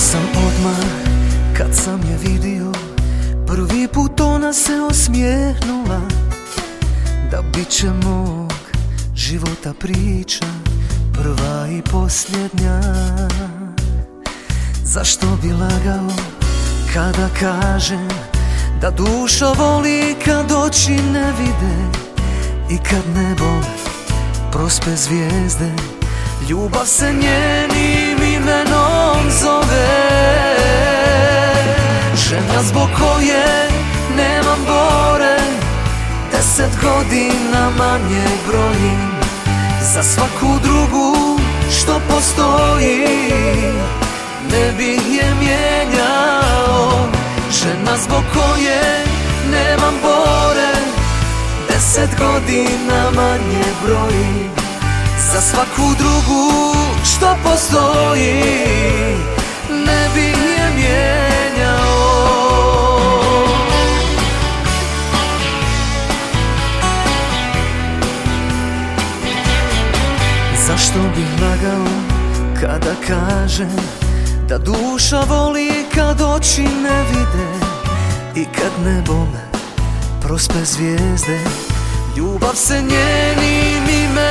Sam odmah kad sam je vidio. Prvi put ona se osmijehnula Da bit će mog života priča Prva i posljednja. Zašto bi lagao kada kažem Da duša voli kad oči ne vide I kad nebo prospe zvijezde? Ljubav se njenim imenom zove. Žena zbog koje nemam bore Deset godina manje brojim. Za svaku drugu što postoji Ne bih je mijenjao. Žena zbog koje nemam bore Deset godina manje brojim za svaku drugu što postoji Ne bi je mijenjao. Zašto bih lagao kada kažem Da duša voli kad oči ne vide I kad nebom prospe zvijezde? Ljubav se njenim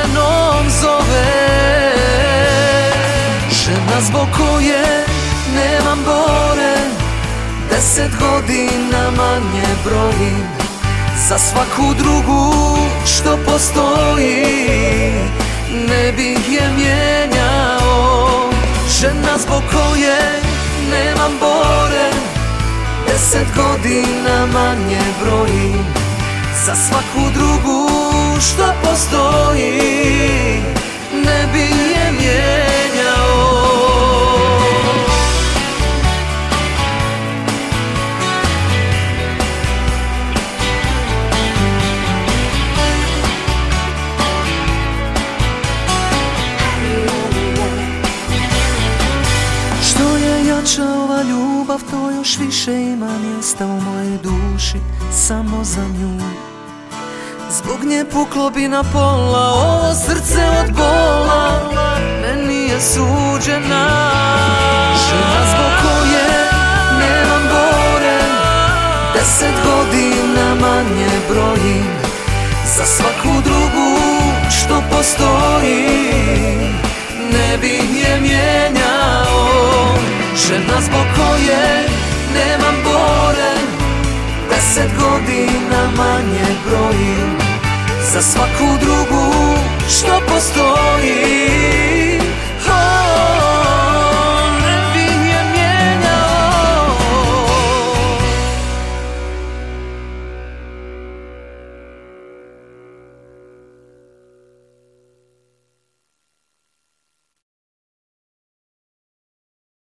imenom zove. Žena zbog koje nemam bore. Deset godina manje brojim. Za svaku drugu što postoji Ne bih je mijenjao. Žena zbog koje nemam bore. Deset godina manje brojim. Za svaku drugu što postoji Ne bi je mijenjao. Što je jača ova ljubav, to još više ima mjesta u mojoj duši Samo za nju Zbog nje puklo bi na pola Ovo srce od bola Meni je suđena. Žena zbog koje nemam bore Deset godina manje brojim Za svaku drugu što postoji Ne bih je mijenjao. Žena zbog koje Za svaku drugu